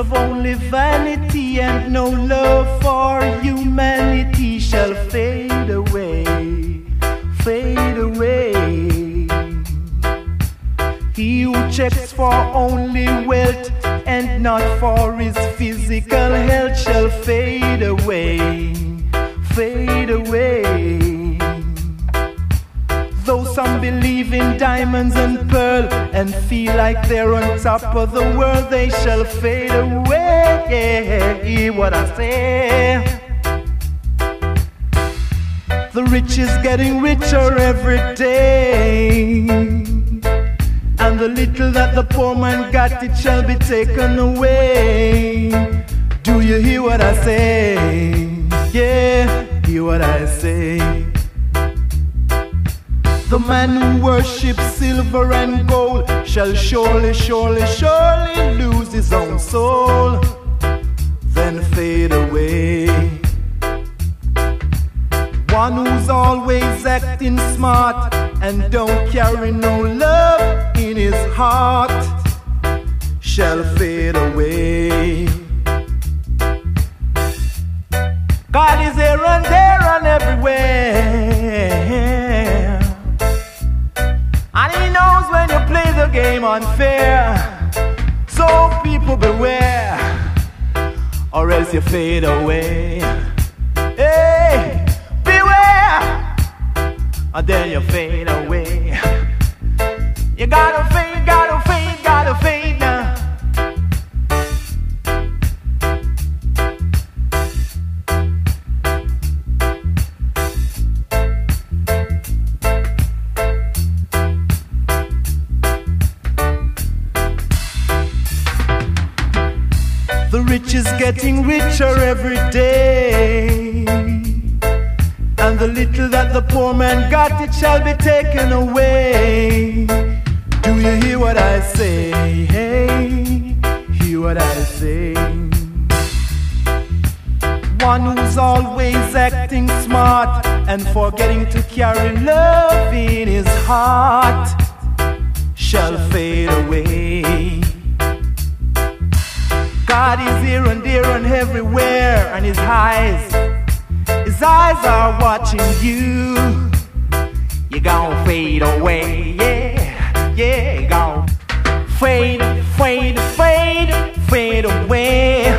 of only vanity and no love for humanity shall fade away, fade away. He who checks for only wealth and not for his physical health shall fade away, fade away. Though some believe in diamonds and pearl and feel like they're on top of the world, they shall fade away. Hear what I say. The rich is getting richer every day. And the little that the poor man got, it shall be taken away. Do you hear what I say? Yeah, hear what I say. The man who worships silver and gold shall surely, surely, surely lose his own soul, then fade away. One who's always acting smart and don't carry no love in his heart shall fade away. God is here and there and everywhere. He knows when you play the game unfair. So people beware, or else you fade away. Hey, beware, and then you fade away. You gotta fade, getting richer every day. And the little that the poor man got, it shall be taken away. Do you hear what I say? Hey, hear what I say. One who's always acting smart and forgetting to carry love in his heart shall fade away. God is here and there and everywhere, and His eyes, His eyes are watching you. You're gonna fade away, yeah, yeah, you gon' fade, fade, fade, fade away,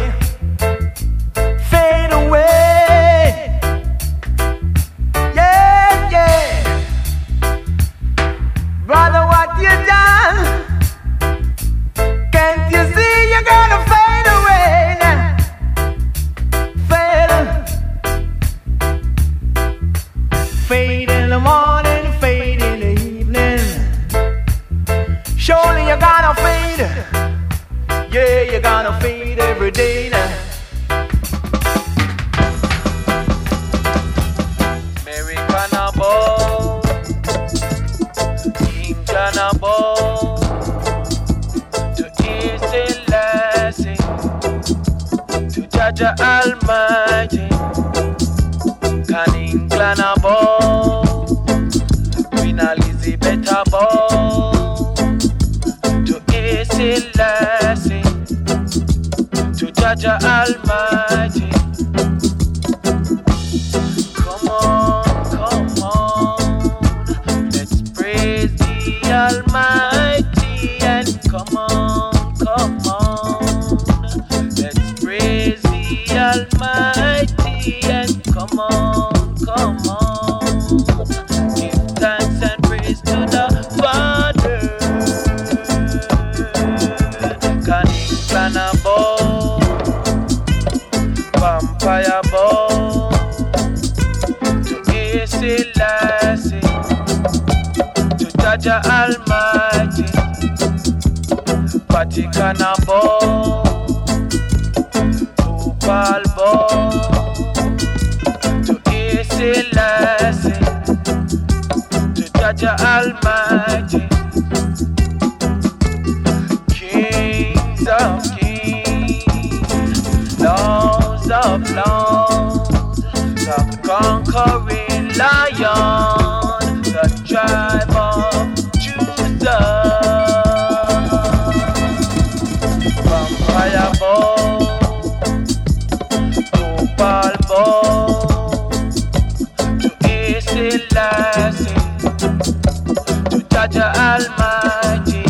Jah Jah Almighty.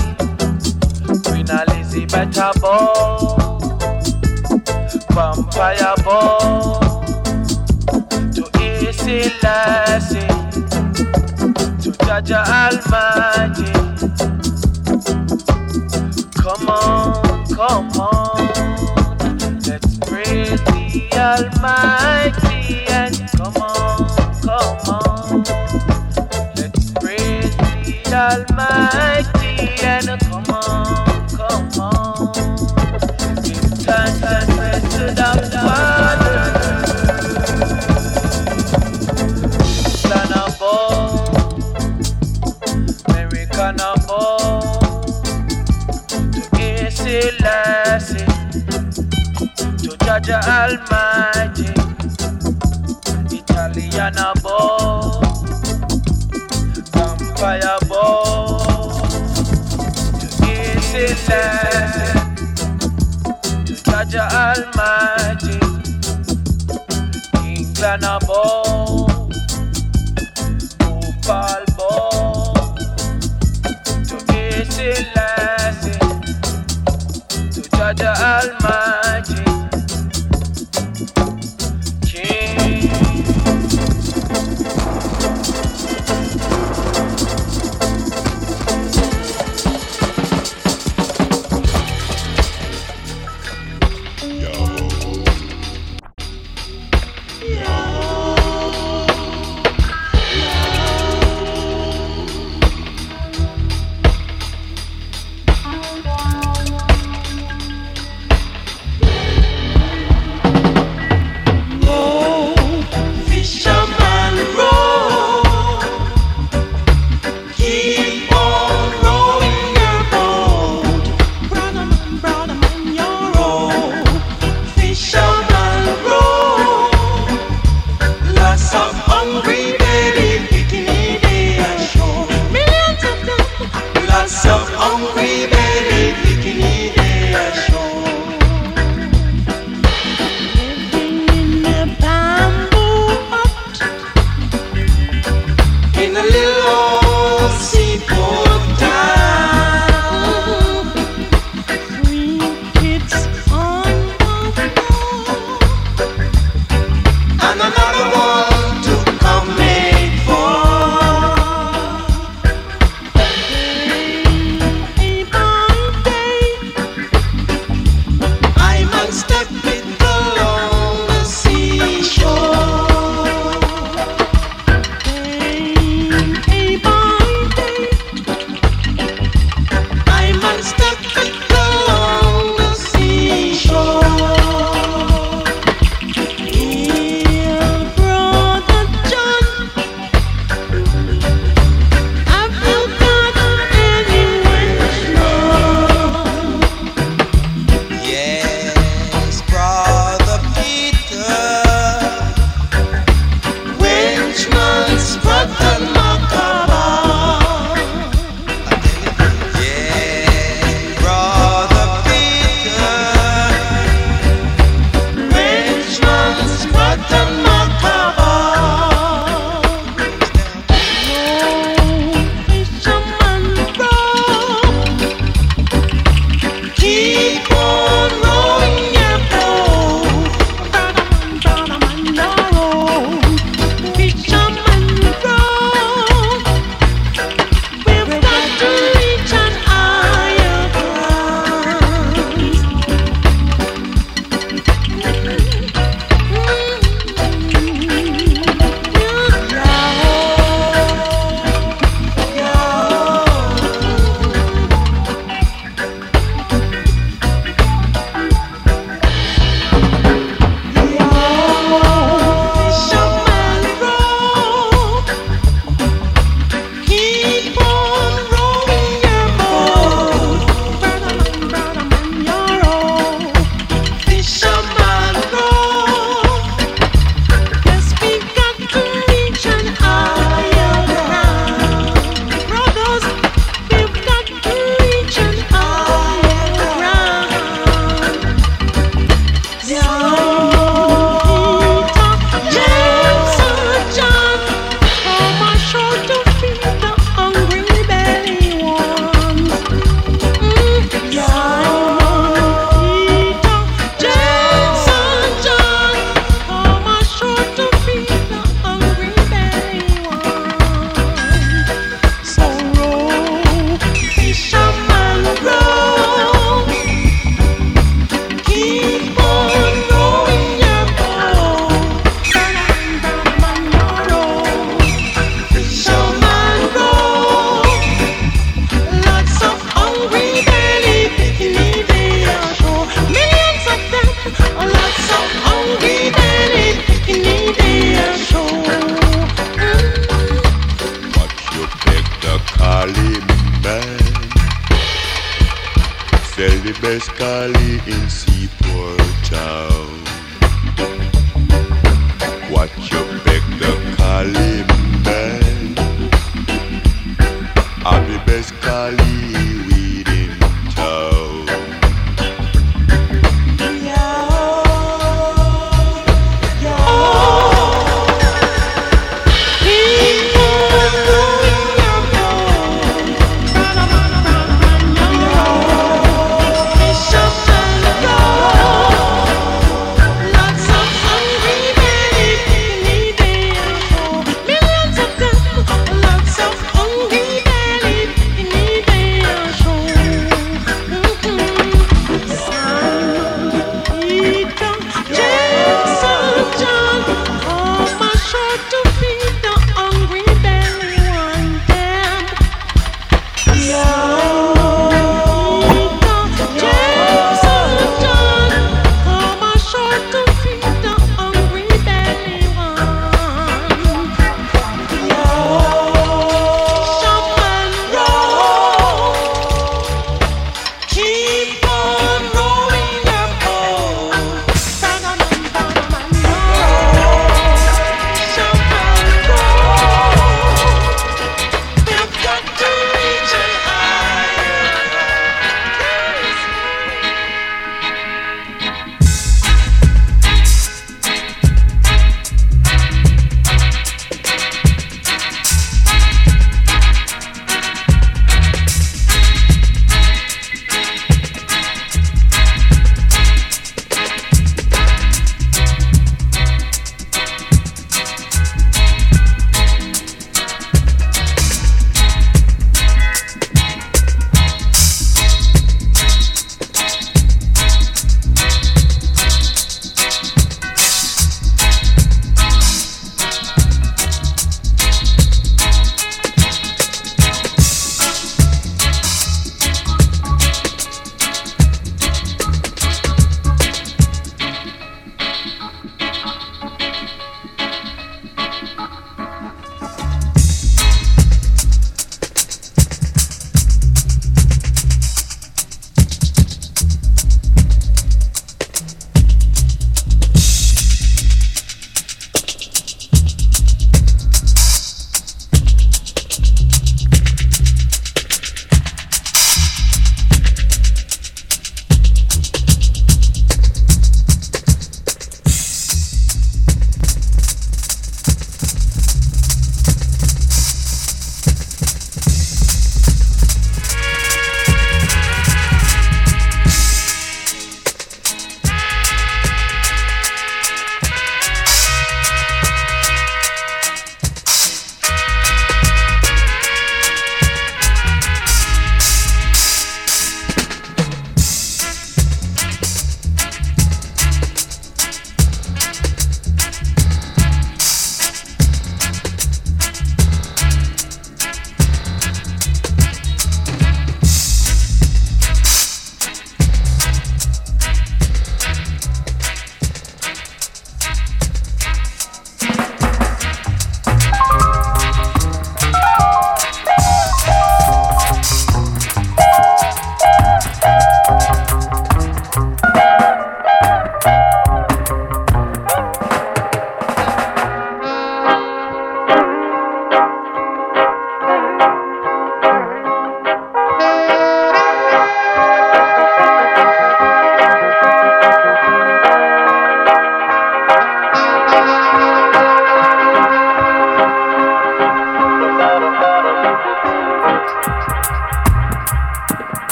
Queen Elizabeth above, vampire above, to easy lassie, to Jah Jah Almighty. Come on, come on, let's praise the Almighty. al maestro.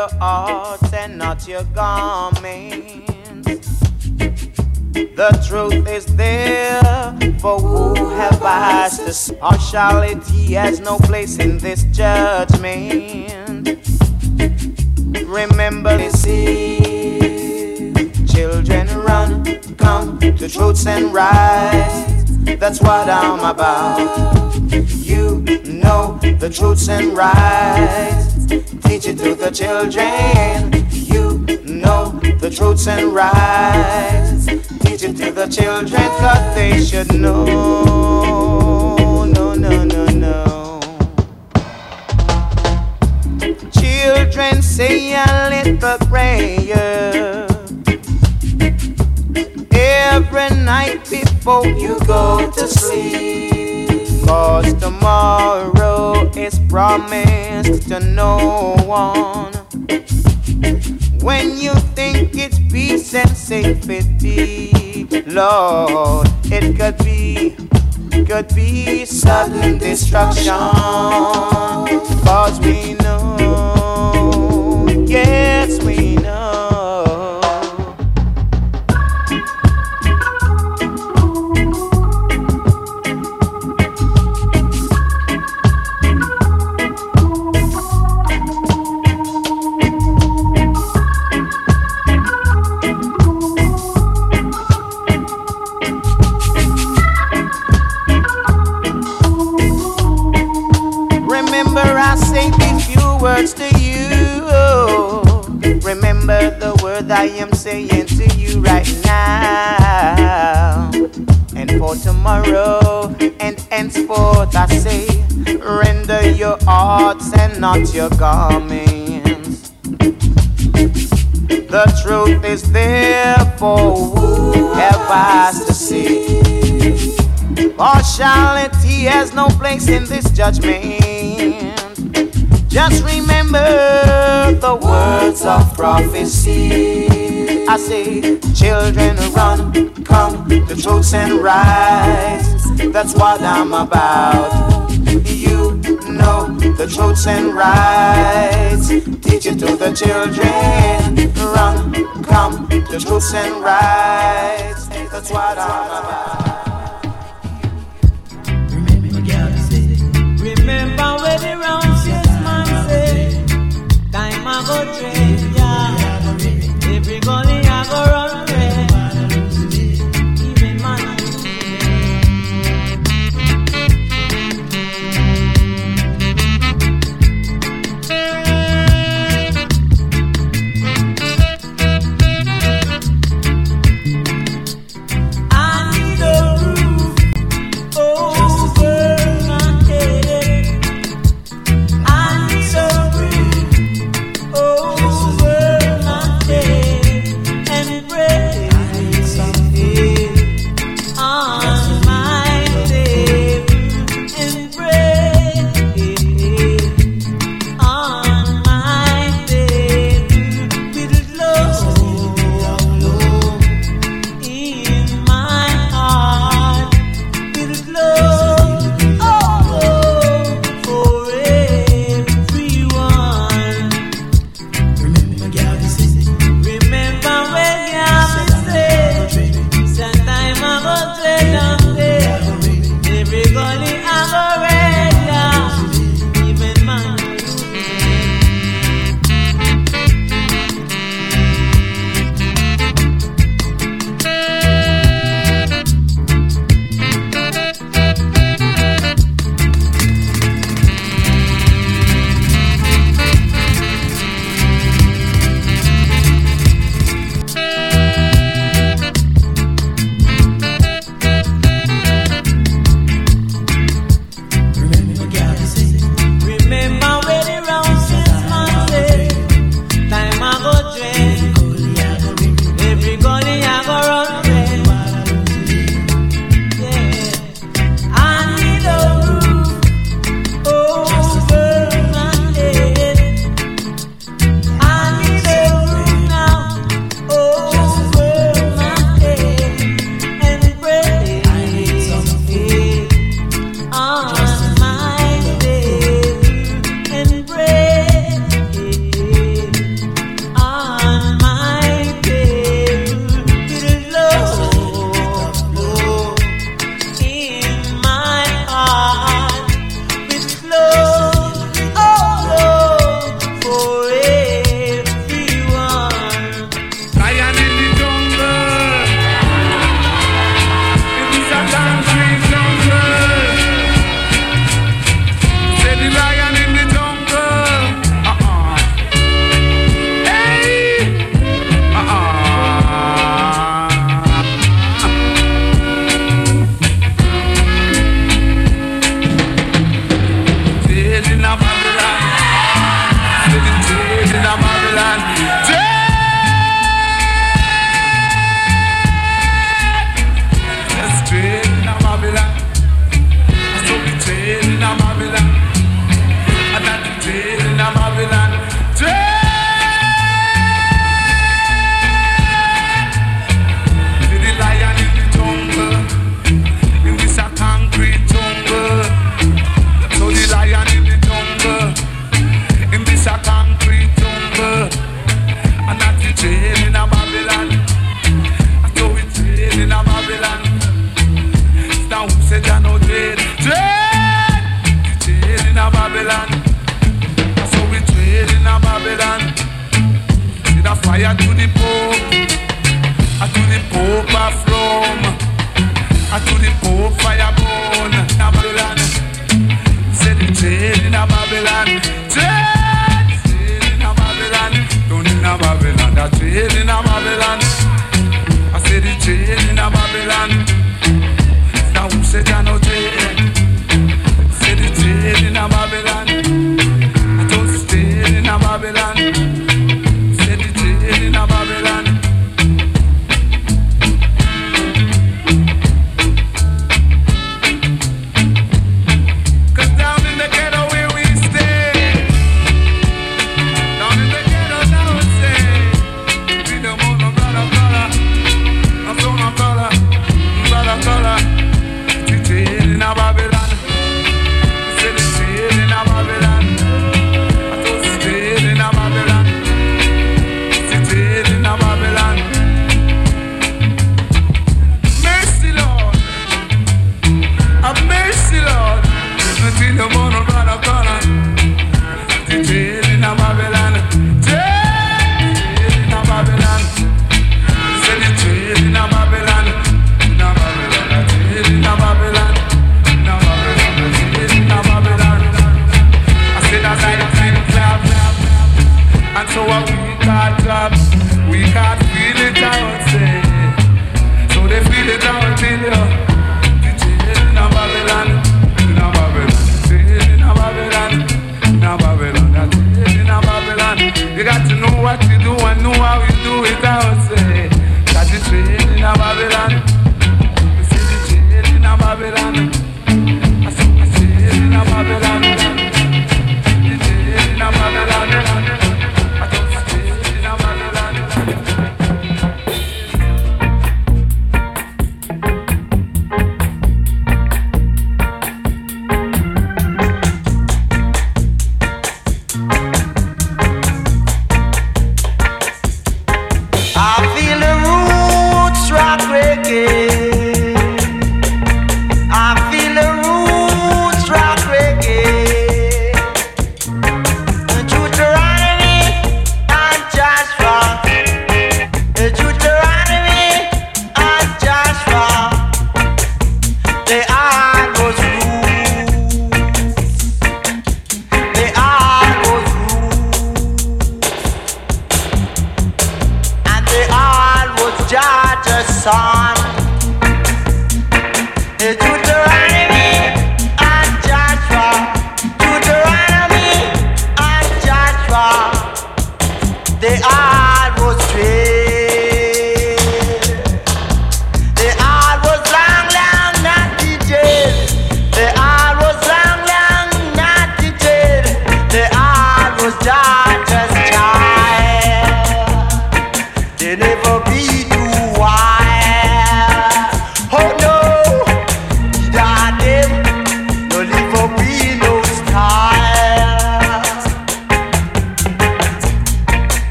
Your hearts and not your garments. The truth is there, for who have eyes to see? Partiality has no place in this judgment. Remember this Children run, come to truths and rights. That's what I'm about. You know the truths and rights. Teach it to the children. You know the truths and rights. Teach it to the children, cause they should know. No, no, no, no. Children say a little prayer every night before you go to sleep. Cause tomorrow is promised to no one. When you think it's peace and safety, Lord, it could be, could be sudden destruction. Cause we know, yes, we words to you. Remember the word I am saying to you right now. And for tomorrow and henceforth, I say, render your hearts and not your garments. The truth is there for who have eyes to see. Partiality has no place in this judgment. Just remember the words of prophecy. I say, children run, come to truths and rights. That's what I'm about. You know the truths and rights. Teach it to the children. Run, come to truths and rights. That's what I'm about. Remember the say, time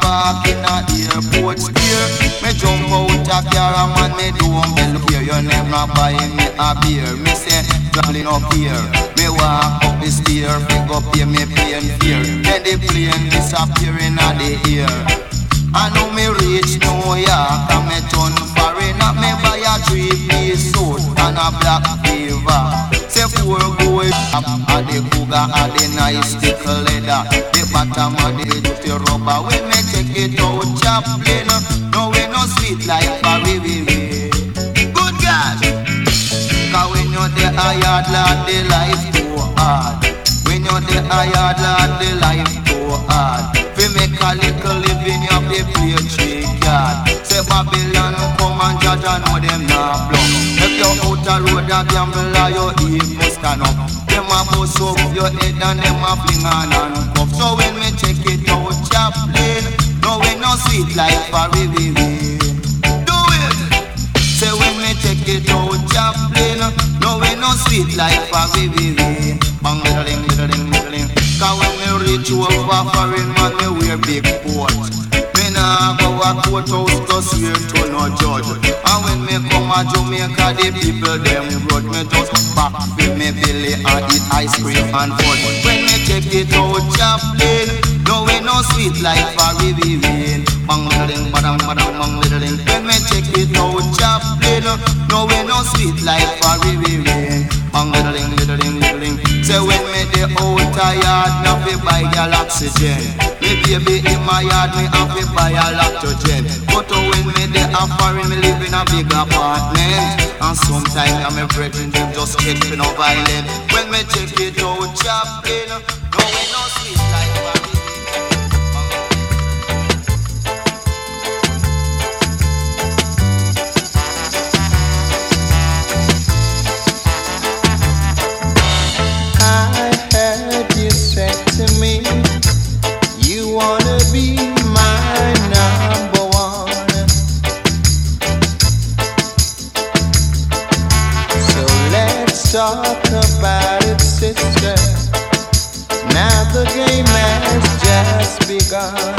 park in a airport square. Me jump out a car and man me do bell here. You never buy me a beer. Me say traveling up here. Me walk up the stair, pick up here me plane fear. Then the plane disappearing at the air. I know me reach New York and me turn foreigner. Me buy a three-piece suit and a black fever. Say four gold at the cougar at the nice stick leather. The bottom of the it out, Chaplin. No we no sweet like Barry Vivi. Good God. Cause when you're the hard lad, the life too hard. When you're the hard lad, the life too hard. We make a little living, you have to play card. Say Babylon come and judge and know them not blow. If you're out a road a gambler, you eat must stand up. Them a bust up your head and them a fling on and like Fabi Vivi Bang diddling, diddling, diddling Cause when me reach over foreign man me wear big coat Me nah go a courthouse just here to no judge. And when me come a Jamaica the people them grudge Me just back with me belly and eat ice cream and fudge When me check it out, Chaplin No we no sweet like Fabi Vivi Bang diddling, badang, badang, bang diddling When me check it out, Chaplin No we no sweet like Fabi Vivi Bang diddling, diddling, diddling Say when me the old tired, no fi buy gal oxygen. Me baby in my yard, me have to buy a lactogen But when me the foreign, me live in a big apartment. And sometimes I'm a brethren, them just catching no violent. When me check it out, Chaplin So let's talk about it, sister. Now the game has just begun.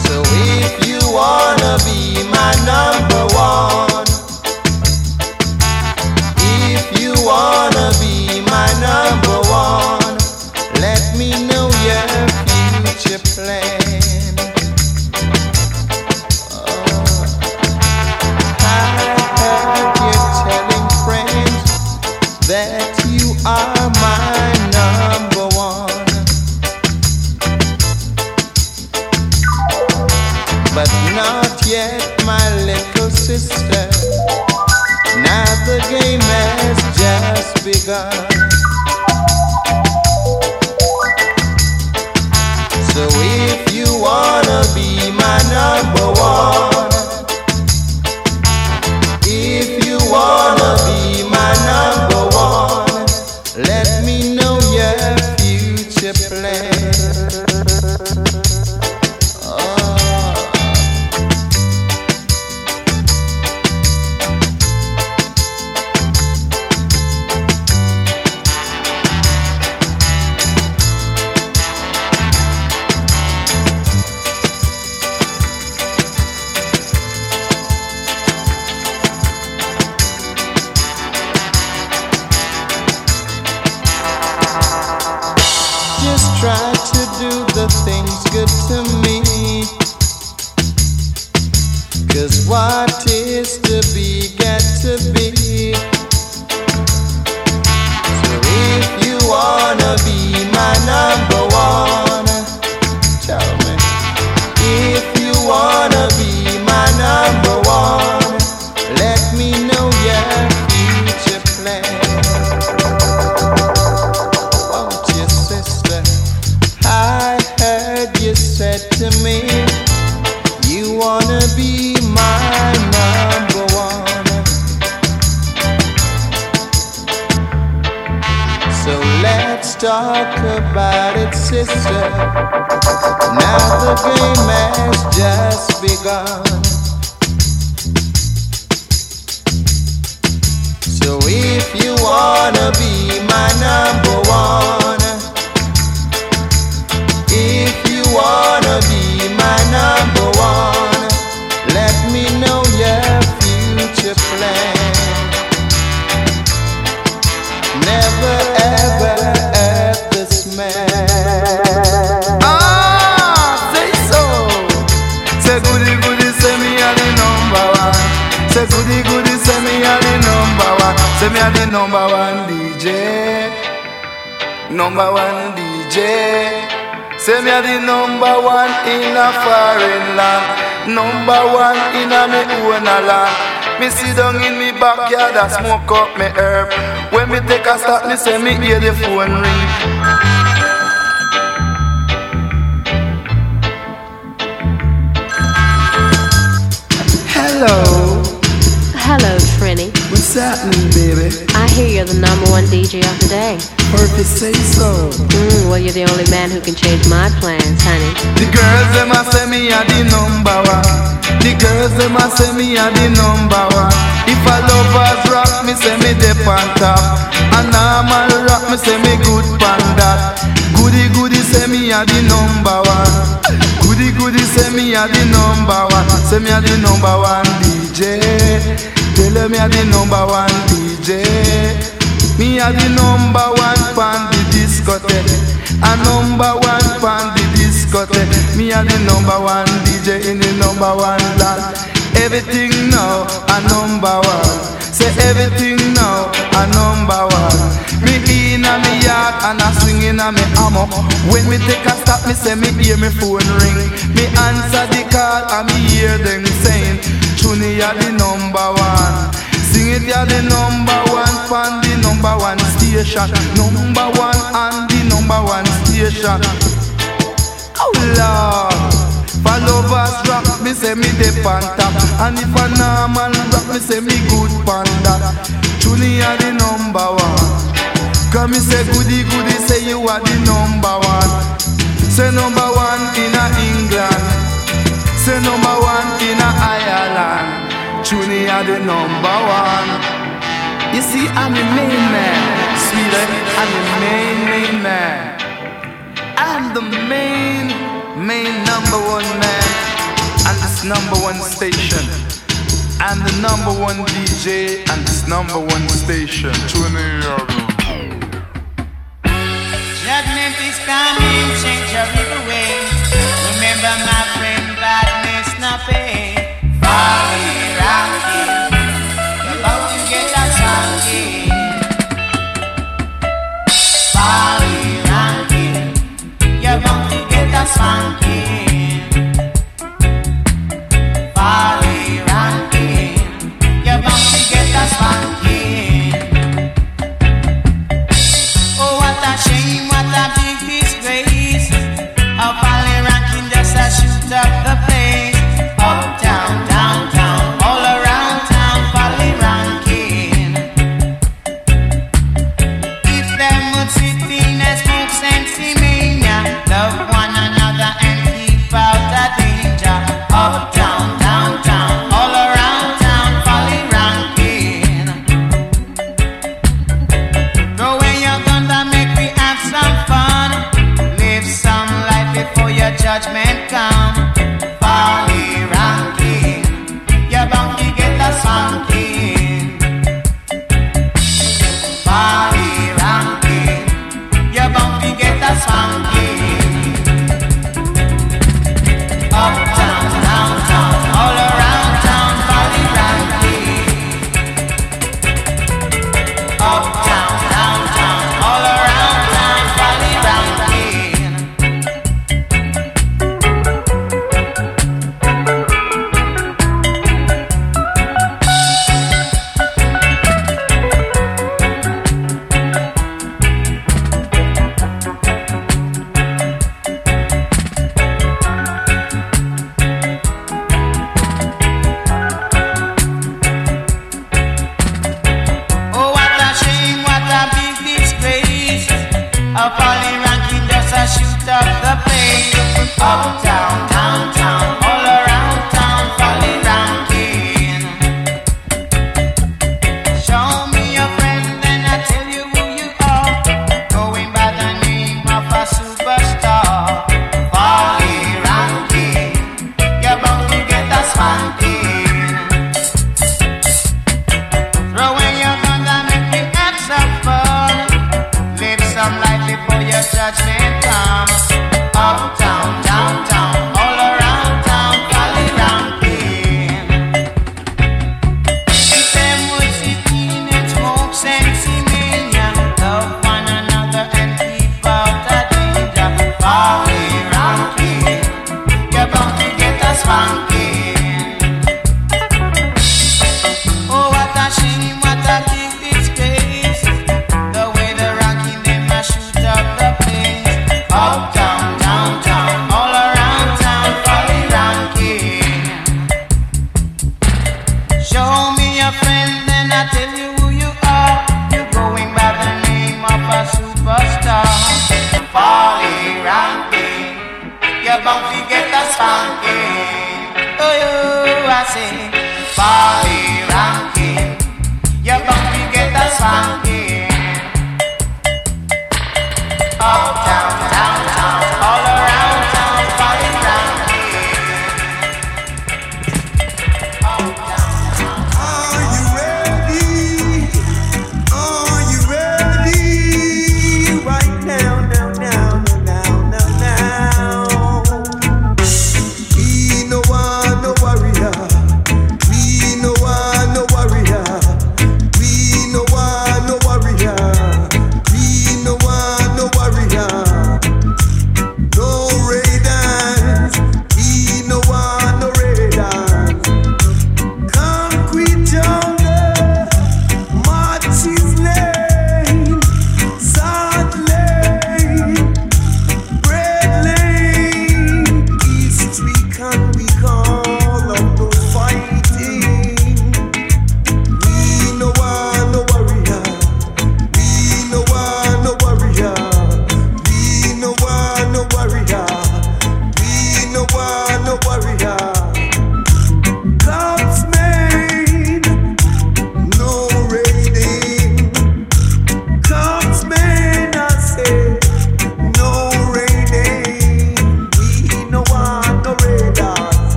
So if you wanna be my number sister. Now the game has just begun. So if you wanna be Number one in a me own a land. Me sit down in me backyard and smoke up me herb. When me take a stop, me say me hear the phone ring. Hello, Hello, Trini. what's happening, baby? I hear you're the number one DJ of the day. Purpose say so. Mm, well, you're the only man who can change my plans, honey. The girls them a say me a the number one. The girls them a say me a the number one. If a lovers rock, me say me dep on top. A normal rock, me say me good pan that. Goody goody say me a the number one. Goody goody say me a the number one. Say me a the number one DJ. Tell me a the number one DJ. Me a the number one pan the discotheque. A number one pan the discotheque. Me a the number one DJ in the number one land. Everything now a number one. Say everything now a number one. Me in a me yard and I swing in a me ammo. When me take a stop, me say me hear me phone ring. Me answer the call and me hear them saying, Tune ya the number one. Sing it ya the number one fan number one station. Number one and the number one station. Oh Lord. For lovers rock, me say me on top And if a normal rock, me say me good pan that Truly are the number one. Cause me say goody goody, say you are the number one. Say number one in a England. Say number one in a Ireland. Truly are the number one You see, I'm the main man Sweetie, I'm the main, main man I'm the main, main number one man on this number one station. I'm the number one DJ on this number one station. Judgment is coming, change your evil way. Remember, my friend, badness not pay. Folly, to get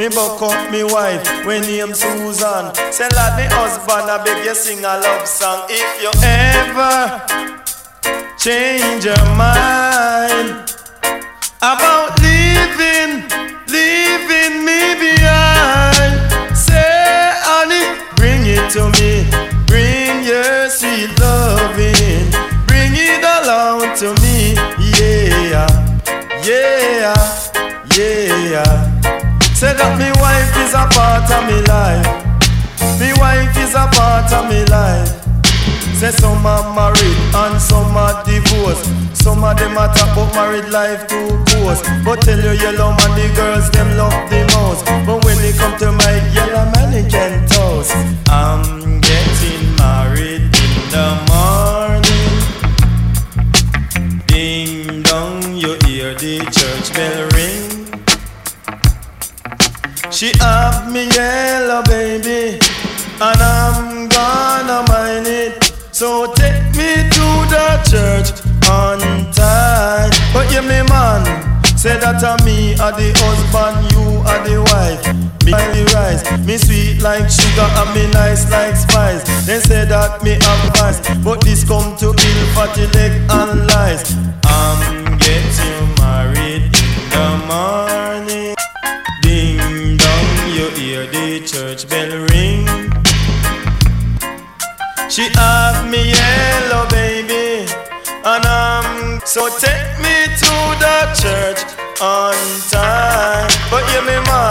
Me buck up me wife when name Susan. Say lad me husband I beg you sing a love song. If you ever change your mind about leaving, leaving me behind. Say, honey, bring it to me. Bring your sweet loving. Bring it along to me. Yeah, yeah, yeah. Say that me wife is a part of me life. Me wife is a part of me life. Say some are married and some are divorced. Some of them are talk about married life too close. But tell you Yellowman the girls them love the most. But when they come to my Yellowman they can toast. I'm getting married in the morning. Ding dong, you hear the church bell ring. She have me yellow baby, and I'm gonna mind it. So take me to the church on time. But you me man, say that uh, a me are the husband, you are the wife. Me the rice, me sweet like sugar and me nice like spice. They say that me have vice, but this come to ill fatty leg and lies. I'm getting married in the morning. She have me yellow baby, and um, so take me to the church on time. But you me man,